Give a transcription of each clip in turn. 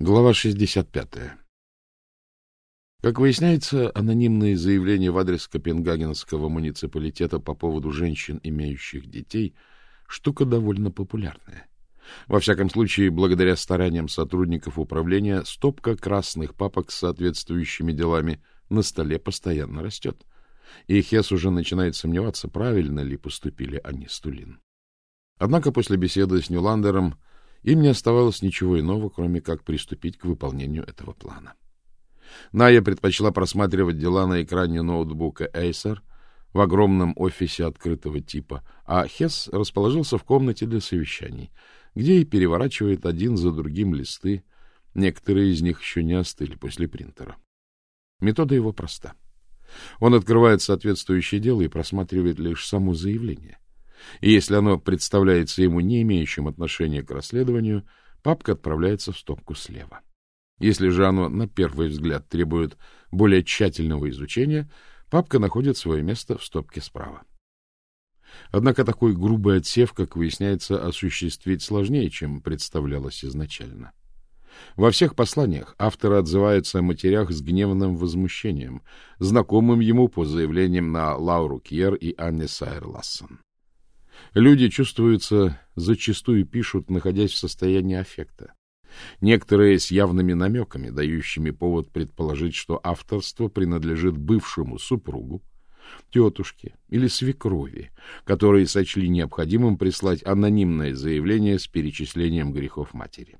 Глава 65. Как выясняется, анонимные заявления в адрес Копенгагенского муниципалитета по поводу женщин, имеющих детей, штука довольно популярная. Во всяком случае, благодаря стараниям сотрудников управления, стопка красных папок с соответствующими делами на столе постоянно растет. И Хес уже начинает сомневаться, правильно ли поступили они с Тулин. Однако после беседы с Нюландером им не оставалось ничего иного, кроме как приступить к выполнению этого плана. Ная предпочла просматривать дела на экране ноутбука Acer в огромном офисе открытого типа, а Хесс расположился в комнате для совещаний, где и переворачивает один за другим листы, некоторые из них еще не остыли после принтера. Метода его проста. Он открывает соответствующее дело и просматривает лишь само заявление. И если оно представляется ему не имеющим отношения к расследованию, папка отправляется в стопку слева. Если же оно, на первый взгляд, требует более тщательного изучения, папка находит свое место в стопке справа. Однако такой грубый отсев, как выясняется, осуществить сложнее, чем представлялось изначально. Во всех посланиях авторы отзываются о матерях с гневным возмущением, знакомым ему по заявлениям на Лауру Кьер и Анне Сайер-Лассон. Люди чувствуются, зачастую пишут, находясь в состоянии аффекта. Некоторые с явными намеками, дающими повод предположить, что авторство принадлежит бывшему супругу, тетушке или свекрови, которые сочли необходимым прислать анонимное заявление с перечислением грехов матери.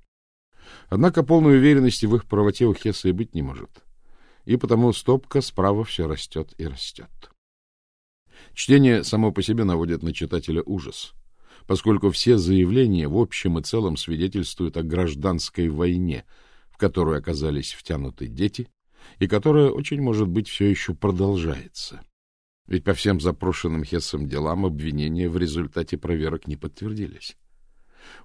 Однако полной уверенности в их правоте у Хесса и быть не может, и потому стопка справа все растет и растет. Чтение само по себе наводит на читателя ужас, поскольку все заявления в общем и целом свидетельствуют о гражданской войне, в которую оказались втянуты дети, и которая, очень может быть, все еще продолжается. Ведь по всем запрошенным Хессом делам обвинения в результате проверок не подтвердились.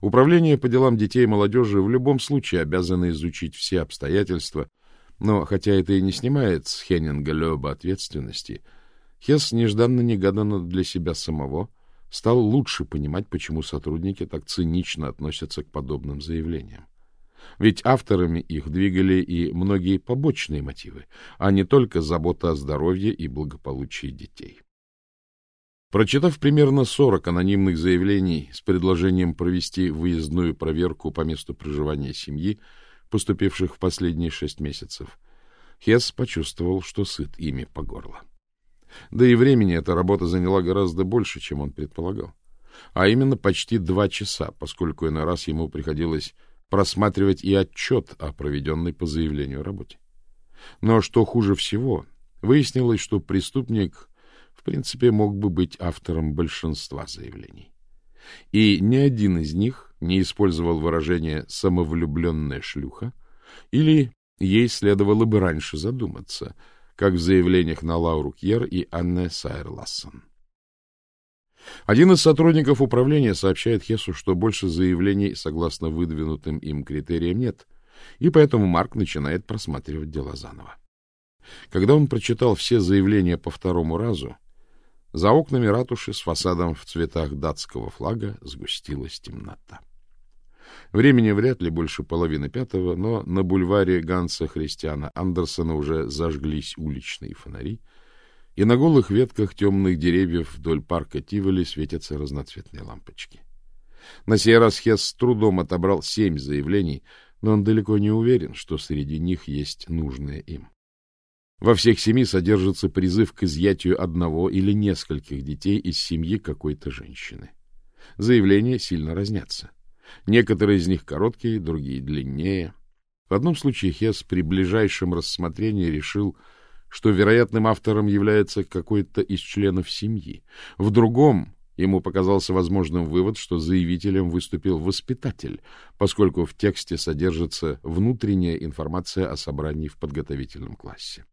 Управление по делам детей и молодежи в любом случае обязано изучить все обстоятельства, но хотя это и не снимает с Хеннинга Лёба ответственности – Хесс нежданно-негаданно для себя самого стал лучше понимать, почему сотрудники так цинично относятся к подобным заявлениям. Ведь авторами их двигали и многие побочные мотивы, а не только забота о здоровье и благополучии детей. Прочитав примерно 40 анонимных заявлений с предложением провести выездную проверку по месту проживания семьи, поступивших в последние шесть месяцев, Хесс почувствовал, что сыт ими по горло. Да и времени эта работа заняла гораздо больше, чем он предполагал. А именно почти два часа, поскольку иной раз ему приходилось просматривать и отчет о проведенной по заявлению работе. Но что хуже всего, выяснилось, что преступник в принципе мог бы быть автором большинства заявлений. И ни один из них не использовал выражение «самовлюбленная шлюха» или ей следовало бы раньше задуматься — как в заявлениях на Лауру Кьер и Анне Сайер-Лассон. Один из сотрудников управления сообщает Хесу, что больше заявлений, согласно выдвинутым им критериям, нет, и поэтому Марк начинает просматривать дела заново. Когда он прочитал все заявления по второму разу, за окнами ратуши с фасадом в цветах датского флага сгустилась темнота. Времени вряд ли больше половины пятого, но на бульваре Ганса Христиана Андерсона уже зажглись уличные фонари, и на голых ветках темных деревьев вдоль парка Тиволи светятся разноцветные лампочки. На сей раз Хесс с трудом отобрал семь заявлений, но он далеко не уверен, что среди них есть нужное им. Во всех семи содержится призыв к изъятию одного или нескольких детей из семьи какой-то женщины. Заявления сильно разнятся. Некоторые из них короткие, другие длиннее. В одном случае Хесс при ближайшем рассмотрении решил, что вероятным автором является какой-то из членов семьи. В другом ему показался возможным вывод, что заявителем выступил воспитатель, поскольку в тексте содержится внутренняя информация о собрании в подготовительном классе.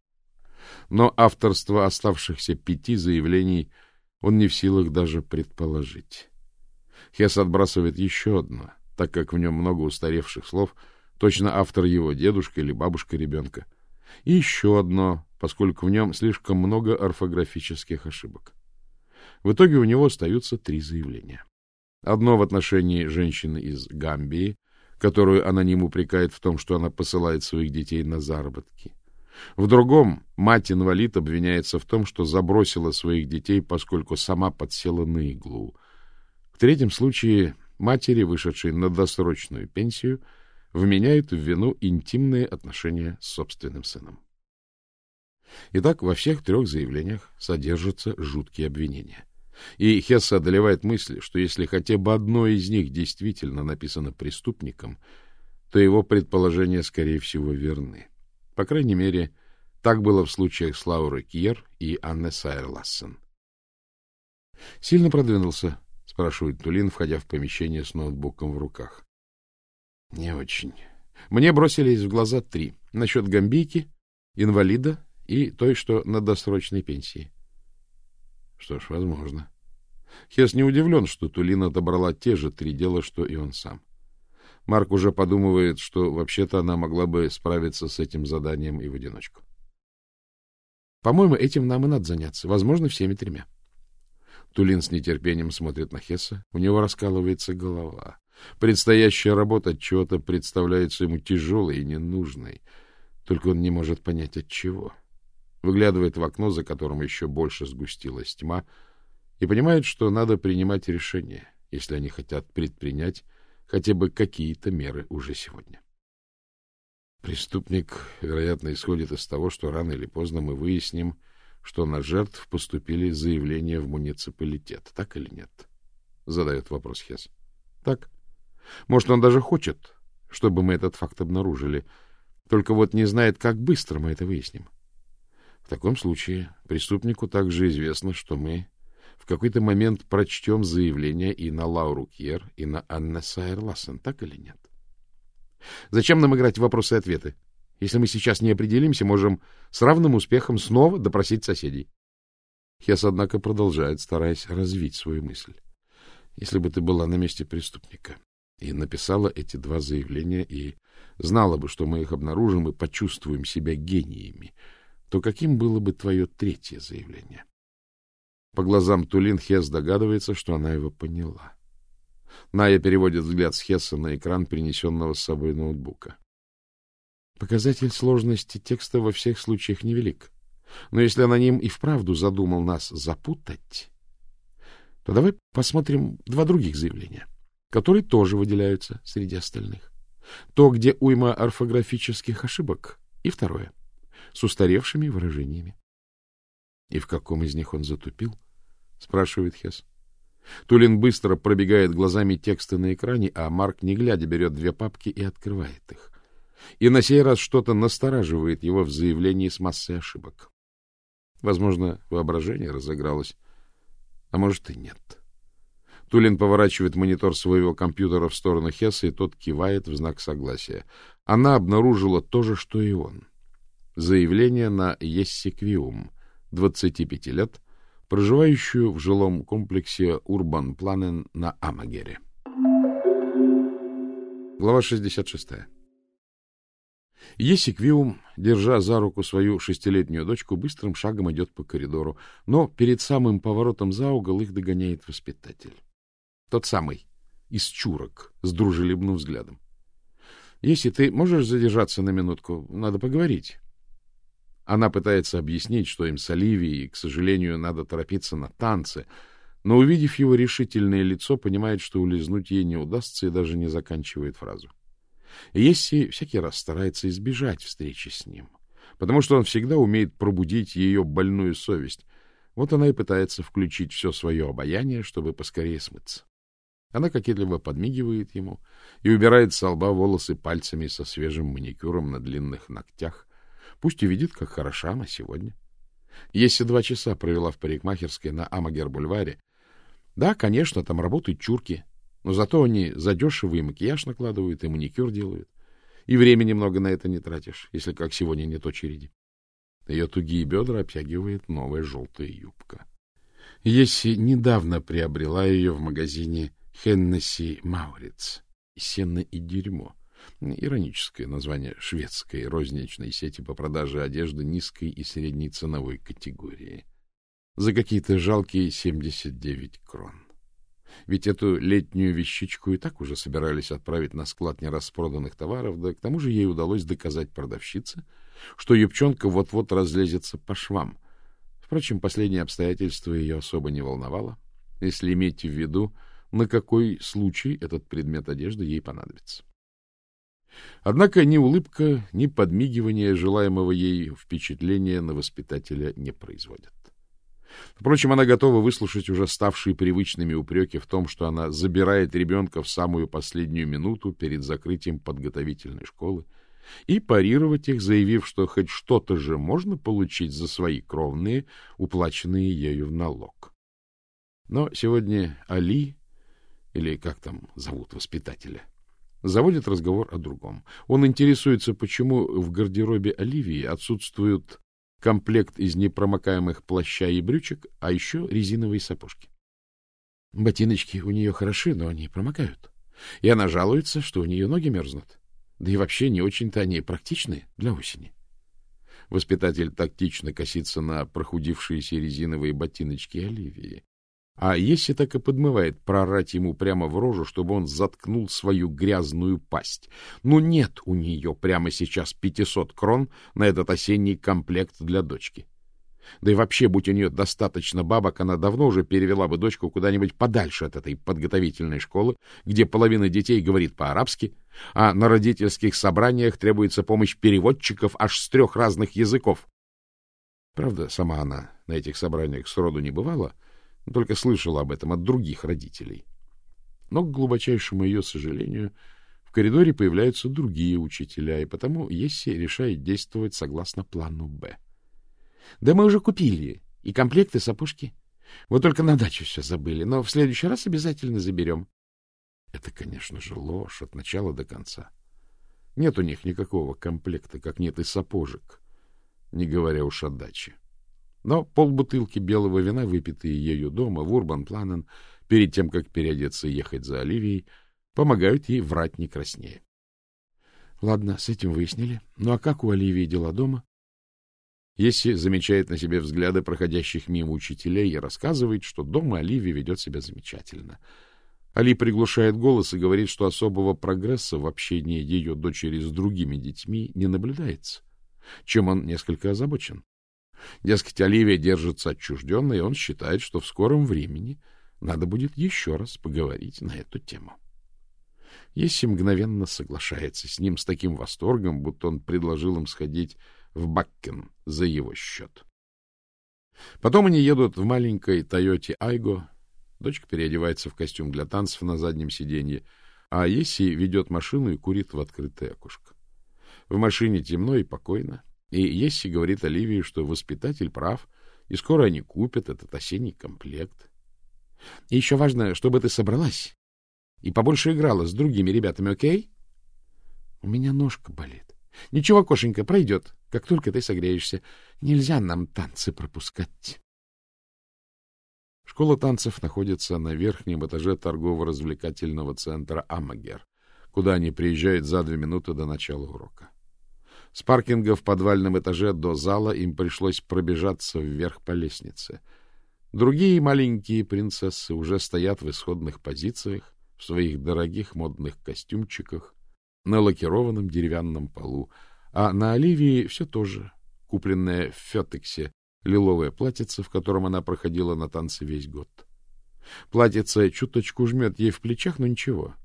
Но авторство оставшихся пяти заявлений он не в силах даже предположить. Хесс отбрасывает еще одно, так как в нем много устаревших слов, точно автор его дедушка или бабушка ребенка. И еще одно, поскольку в нем слишком много орфографических ошибок. В итоге у него остаются три заявления. Одно в отношении женщины из Гамбии, которую аноним упрекает в том, что она посылает своих детей на заработки. В другом мать-инвалид обвиняется в том, что забросила своих детей, поскольку сама подсела на иглу. В третьем случае матери, вышедшей на досрочную пенсию, вменяют в вину интимные отношения с собственным сыном. Итак, во всех трех заявлениях содержатся жуткие обвинения. И Хесса одолевает мысль, что если хотя бы одно из них действительно написано преступником, то его предположения, скорее всего, верны. По крайней мере, так было в случаях с Лаурой Кьер и Анне Сайерлассен. «Сильно продвинулся?» — спрашивает Тулин, входя в помещение с ноутбуком в руках. «Не очень. Мне бросились в глаза три. Насчет гамбийки, инвалида и той, что на досрочной пенсии. Что ж, возможно. Хес не удивлен, что Тулин отобрала те же три дела, что и он сам. Марк уже подумывает, что вообще-то она могла бы справиться с этим заданием и в одиночку. По-моему, этим нам и надо заняться, возможно, всеми тремя. Тулин с нетерпением смотрит на Хесса, у него раскалывается голова. Предстоящая работа от чего-то представляется ему тяжелой и ненужной, только он не может понять от чего. — выглядывает в окно, за которым еще больше сгустилась тьма, и понимает, что надо принимать решение, если они хотят предпринять хотя бы какие-то меры уже сегодня. Преступник, вероятно, исходит из того, что рано или поздно мы выясним, что на жертв поступили заявления в муниципалитет. Так или нет? Задает вопрос Хес. Так. Может, он даже хочет, чтобы мы этот факт обнаружили, только вот не знает, как быстро мы это выясним. В таком случае преступнику также известно, что мы в какой-то момент прочтем заявление и на Лауру Кьер, и на Анне Сайерлассен, так или нет? Зачем нам играть в вопросы и ответы? Если мы сейчас не определимся, можем с равным успехом снова допросить соседей. Хес, однако, продолжает, стараясь развить свою мысль. Если бы ты была на месте преступника и написала эти два заявления, и знала бы, что мы их обнаружим и почувствуем себя гениями, то каким было бы твое третье заявление? По глазам Тулин Хес догадывается, что она его поняла. Ная переводит взгляд с Хесса на экран принесенного с собой ноутбука. Показатель сложности текста во всех случаях невелик. Но если аноним и вправду задумал нас запутать, то давай посмотрим два других заявления, которые тоже выделяются среди остальных. То, где уйма орфографических ошибок, и второе — с устаревшими выражениями. — И в каком из них он затупил? — спрашивает Хес. Тулин быстро пробегает глазами тексты на экране, а Марк, не глядя, берет две папки и открывает их. И на сей раз что-то настораживает его в заявлении с массой ошибок. Возможно, воображение разыгралось, а может и нет. Тулин поворачивает монитор своего компьютера в сторону Хесса, и тот кивает в знак согласия. Она обнаружила то же, что и он заявление на Ессиквиум, 25 лет, проживающую в жилом комплексе Урбан Планен на Амагере. Глава 66. Есиквиум, держа за руку свою шестилетнюю дочку, быстрым шагом идет по коридору, но перед самым поворотом за угол их догоняет воспитатель. Тот самый, из чурок, с дружелюбным взглядом. — Если ты можешь задержаться на минутку, надо поговорить. Она пытается объяснить, что им с Оливией, к сожалению, надо торопиться на танцы, но, увидев его решительное лицо, понимает, что улизнуть ей не удастся и даже не заканчивает фразу. Есси всякий раз старается избежать встречи с ним, потому что он всегда умеет пробудить ее больную совесть. Вот она и пытается включить все свое обаяние, чтобы поскорее смыться. Она кокетливо подмигивает ему и убирает с лба волосы пальцами со свежим маникюром на длинных ногтях, Пусть увидит, как хороша она сегодня. Если два часа провела в парикмахерской на Амагер-бульваре, да, конечно, там работают чурки, но зато они задешево и макияж накладывают, и маникюр делают. И времени много на это не тратишь, если как сегодня нет очереди. Ее тугие бедра обтягивает новая желтая юбка. Есси недавно приобрела ее в магазине Хеннесси Мауриц. Сено и дерьмо. Ироническое название шведской розничной сети по продаже одежды низкой и средней ценовой категории. За какие-то жалкие 79 крон. Ведь эту летнюю вещичку и так уже собирались отправить на склад нераспроданных товаров, да к тому же ей удалось доказать продавщице, что юбчонка вот-вот разлезется по швам. Впрочем, последнее обстоятельство ее особо не волновало, если иметь в виду, на какой случай этот предмет одежды ей понадобится. Однако ни улыбка, ни подмигивание желаемого ей впечатления на воспитателя не производят. Впрочем, она готова выслушать уже ставшие привычными упреки в том, что она забирает ребенка в самую последнюю минуту перед закрытием подготовительной школы, и парировать их, заявив, что хоть что-то же можно получить за свои кровные, уплаченные ею в налог. Но сегодня Али, или как там зовут воспитателя, заводит разговор о другом. Он интересуется, почему в гардеробе Оливии отсутствуют комплект из непромокаемых плаща и брючек, а еще резиновые сапожки. Ботиночки у нее хороши, но они промокают. И она жалуется, что у нее ноги мерзнут. Да и вообще не очень-то они практичны для осени. Воспитатель тактично косится на прохудившиеся резиновые ботиночки Оливии. А если так и подмывает прорать ему прямо в рожу, чтобы он заткнул свою грязную пасть. Ну, нет у нее прямо сейчас 500 крон на этот осенний комплект для дочки. Да и вообще, будь у нее достаточно бабок, она давно уже перевела бы дочку куда-нибудь подальше от этой подготовительной школы, где половина детей говорит по-арабски, а на родительских собраниях требуется помощь переводчиков аж с трех разных языков. Правда, сама она на этих собраниях сроду не бывала, — только слышала об этом от других родителей. Но, к глубочайшему ее сожалению, в коридоре появляются другие учителя, и потому Есси решает действовать согласно плану «Б». — Да мы уже купили и комплекты, сапожки. Вот только на дачу все забыли, но в следующий раз обязательно заберем. Это, конечно же, ложь от начала до конца. Нет у них никакого комплекта, как нет и сапожек, не говоря уж о даче. Но полбутылки белого вина, выпитые ею дома в Урбан-Планен, перед тем, как переодеться и ехать за Оливией, помогают ей врать не краснее. Ладно, с этим выяснили. Ну а как у Оливии дела дома? Если замечает на себе взгляды проходящих мимо учителей и рассказывает, что дома Оливия ведет себя замечательно. Али приглушает голос и говорит, что особого прогресса в общении ее дочери с другими детьми не наблюдается, чем он несколько озабочен. Дескать, Оливия держится отчужденно, и он считает, что в скором времени надо будет еще раз поговорить на эту тему. Есси мгновенно соглашается с ним с таким восторгом, будто он предложил им сходить в Баккен за его счет. Потом они едут в маленькой Тойоте Айго. Дочка переодевается в костюм для танцев на заднем сиденье, а Есси ведет машину и курит в открытое окошко. В машине темно и покойно. И Есси говорит Оливии, что воспитатель прав, и скоро они купят этот осенний комплект. И еще важно, чтобы ты собралась и побольше играла с другими ребятами, окей? У меня ножка болит. Ничего, кошенька, пройдет, как только ты согреешься. Нельзя нам танцы пропускать. Школа танцев находится на верхнем этаже торгово-развлекательного центра «Амагер», куда они приезжают за две минуты до начала урока. С паркинга в подвальном этаже до зала им пришлось пробежаться вверх по лестнице. Другие маленькие принцессы уже стоят в исходных позициях, в своих дорогих модных костюмчиках, на лакированном деревянном полу, а на Оливии все то же, купленное в Фетексе, лиловое платьице, в котором она проходила на танцы весь год. Платьице чуточку жмет ей в плечах, но ничего.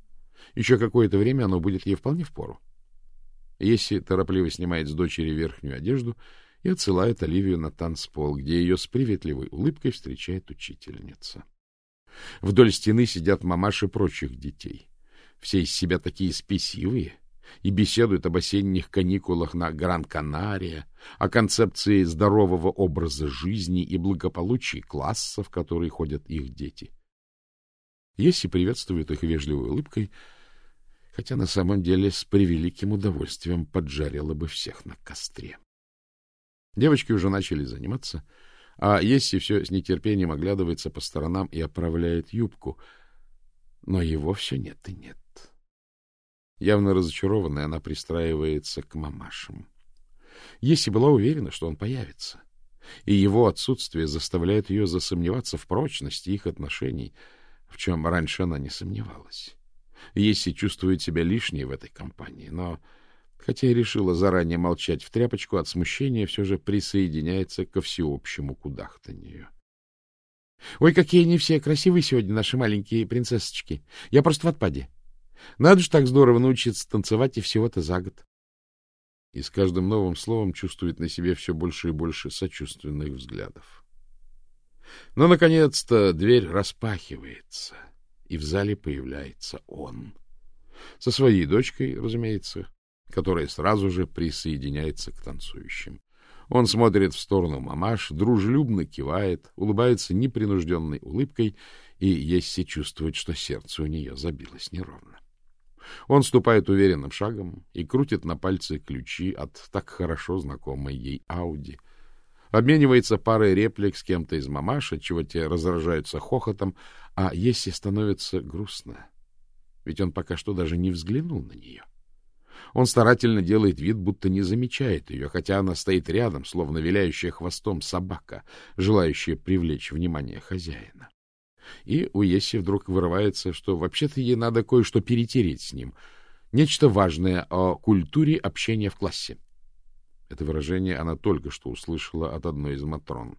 Еще какое-то время оно будет ей вполне впору. Есси торопливо снимает с дочери верхнюю одежду и отсылает Оливию на танцпол, где ее с приветливой улыбкой встречает учительница. Вдоль стены сидят мамаши прочих детей. Все из себя такие спесивые и беседуют об осенних каникулах на Гран-Канария, о концепции здорового образа жизни и благополучии класса, в который ходят их дети. Есси приветствует их вежливой улыбкой — хотя на самом деле с превеликим удовольствием поджарила бы всех на костре. Девочки уже начали заниматься, а Есси все с нетерпением оглядывается по сторонам и оправляет юбку, но его все нет и нет. Явно разочарованная, она пристраивается к мамашам. Есси была уверена, что он появится, и его отсутствие заставляет ее засомневаться в прочности их отношений — в чем раньше она не сомневалась. Есси чувствует себя лишней в этой компании, но, хотя и решила заранее молчать в тряпочку от смущения, все же присоединяется ко всеобщему кудахтанию. — Ой, какие они все красивые сегодня, наши маленькие принцессочки! Я просто в отпаде. Надо же так здорово научиться танцевать и всего-то за год. И с каждым новым словом чувствует на себе все больше и больше сочувственных взглядов. Но, наконец-то, дверь распахивается, и в зале появляется он. Со своей дочкой, разумеется, которая сразу же присоединяется к танцующим. Он смотрит в сторону мамаш, дружелюбно кивает, улыбается непринужденной улыбкой, и Есси чувствует, что сердце у нее забилось неровно. Он ступает уверенным шагом и крутит на пальце ключи от так хорошо знакомой ей Ауди — обменивается парой реплик с кем-то из мамаш, отчего те разражаются хохотом, а Есси становится грустно. Ведь он пока что даже не взглянул на нее. Он старательно делает вид, будто не замечает ее, хотя она стоит рядом, словно виляющая хвостом собака, желающая привлечь внимание хозяина. И у Есси вдруг вырывается, что вообще-то ей надо кое-что перетереть с ним. Нечто важное о культуре общения в классе. Это выражение она только что услышала от одной из матрон.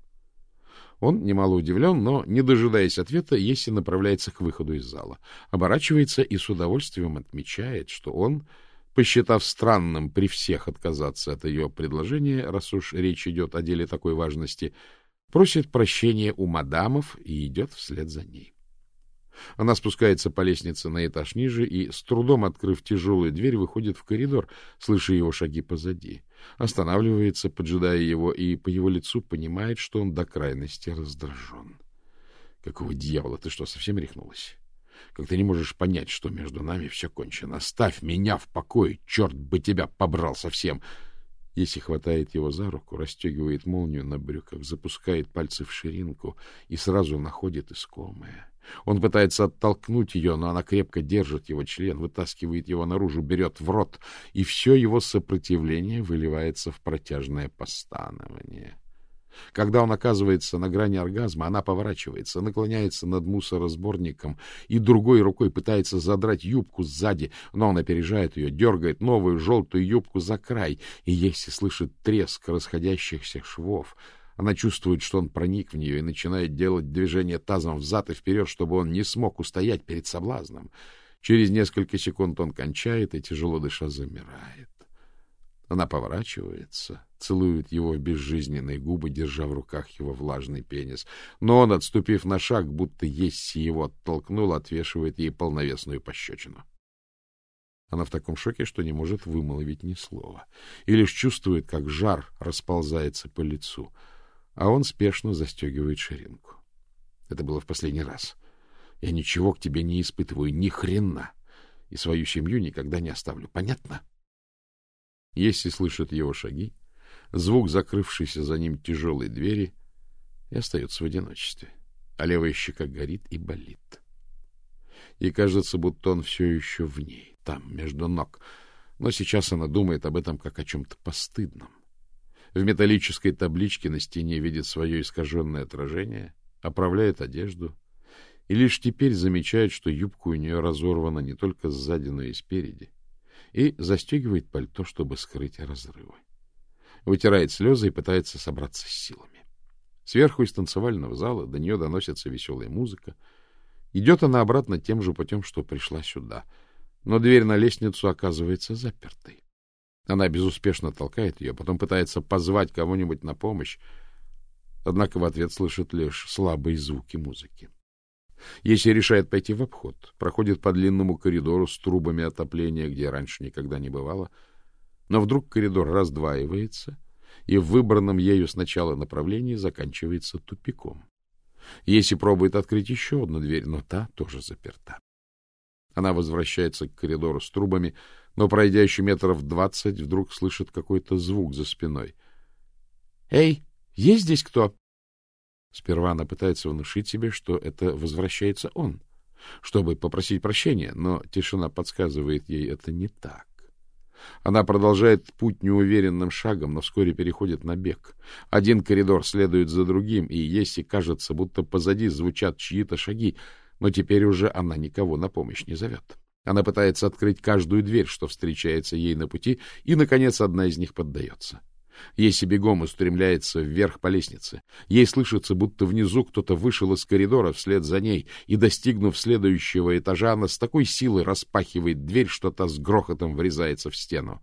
Он немало удивлен, но, не дожидаясь ответа, Есси направляется к выходу из зала, оборачивается и с удовольствием отмечает, что он, посчитав странным при всех отказаться от ее предложения, раз уж речь идет о деле такой важности, просит прощения у мадамов и идет вслед за ней. Она спускается по лестнице на этаж ниже и, с трудом открыв тяжелую дверь, выходит в коридор, слыша его шаги позади. Останавливается, поджидая его, и по его лицу понимает, что он до крайности раздражен. Какого дьявола? Ты что, совсем рехнулась? Как ты не можешь понять, что между нами все кончено? Ставь меня в покой! Черт бы тебя побрал совсем! Если хватает его за руку, расстегивает молнию на брюках, запускает пальцы в ширинку и сразу находит искомое — он пытается оттолкнуть ее, но она крепко держит его член, вытаскивает его наружу, берет в рот, и все его сопротивление выливается в протяжное постанование. Когда он оказывается на грани оргазма, она поворачивается, наклоняется над мусоросборником и другой рукой пытается задрать юбку сзади, но он опережает ее, дергает новую желтую юбку за край, и если слышит треск расходящихся швов — она чувствует, что он проник в нее и начинает делать движение тазом взад и вперед, чтобы он не смог устоять перед соблазном. Через несколько секунд он кончает и, тяжело дыша, замирает. Она поворачивается, целует его безжизненные губы, держа в руках его влажный пенис. Но он, отступив на шаг, будто есть его оттолкнул, отвешивает ей полновесную пощечину. Она в таком шоке, что не может вымолвить ни слова, и лишь чувствует, как жар расползается по лицу — а он спешно застегивает ширинку. Это было в последний раз. Я ничего к тебе не испытываю, ни хрена, и свою семью никогда не оставлю. Понятно? Если слышит его шаги, звук закрывшейся за ним тяжелой двери и остается в одиночестве, а левая щека горит и болит. И кажется, будто он все еще в ней, там, между ног, но сейчас она думает об этом как о чем-то постыдном в металлической табличке на стене видит свое искаженное отражение, оправляет одежду и лишь теперь замечает, что юбка у нее разорвана не только сзади, но и спереди, и застегивает пальто, чтобы скрыть разрывы. Вытирает слезы и пытается собраться с силами. Сверху из танцевального зала до нее доносится веселая музыка. Идет она обратно тем же путем, что пришла сюда, но дверь на лестницу оказывается запертой. Она безуспешно толкает ее, потом пытается позвать кого-нибудь на помощь, однако в ответ слышит лишь слабые звуки музыки. Если решает пойти в обход, проходит по длинному коридору с трубами отопления, где раньше никогда не бывало, но вдруг коридор раздваивается, и в выбранном ею сначала направлении заканчивается тупиком. Если пробует открыть еще одну дверь, но та тоже заперта. Она возвращается к коридору с трубами, но, пройдя еще метров двадцать, вдруг слышит какой-то звук за спиной. — Эй, есть здесь кто? Сперва она пытается внушить себе, что это возвращается он, чтобы попросить прощения, но тишина подсказывает ей, это не так. Она продолжает путь неуверенным шагом, но вскоре переходит на бег. Один коридор следует за другим, и если кажется, будто позади звучат чьи-то шаги, Но теперь уже она никого на помощь не зовет. Она пытается открыть каждую дверь, что встречается ей на пути, и, наконец, одна из них поддается. Еси бегом устремляется вверх по лестнице. Ей слышится, будто внизу кто-то вышел из коридора вслед за ней, и, достигнув следующего этажа, она с такой силой распахивает дверь, что та с грохотом врезается в стену.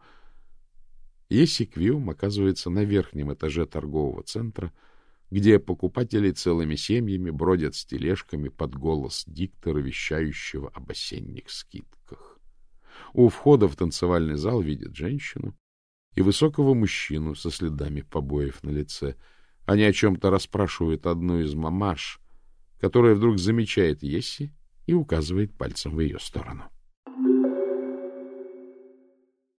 Еси Квиум оказывается на верхнем этаже торгового центра, где покупатели целыми семьями бродят с тележками под голос диктора, вещающего об осенних скидках. У входа в танцевальный зал видит женщину и высокого мужчину со следами побоев на лице. Они о чем-то расспрашивают одну из мамаш, которая вдруг замечает Есси и указывает пальцем в ее сторону. —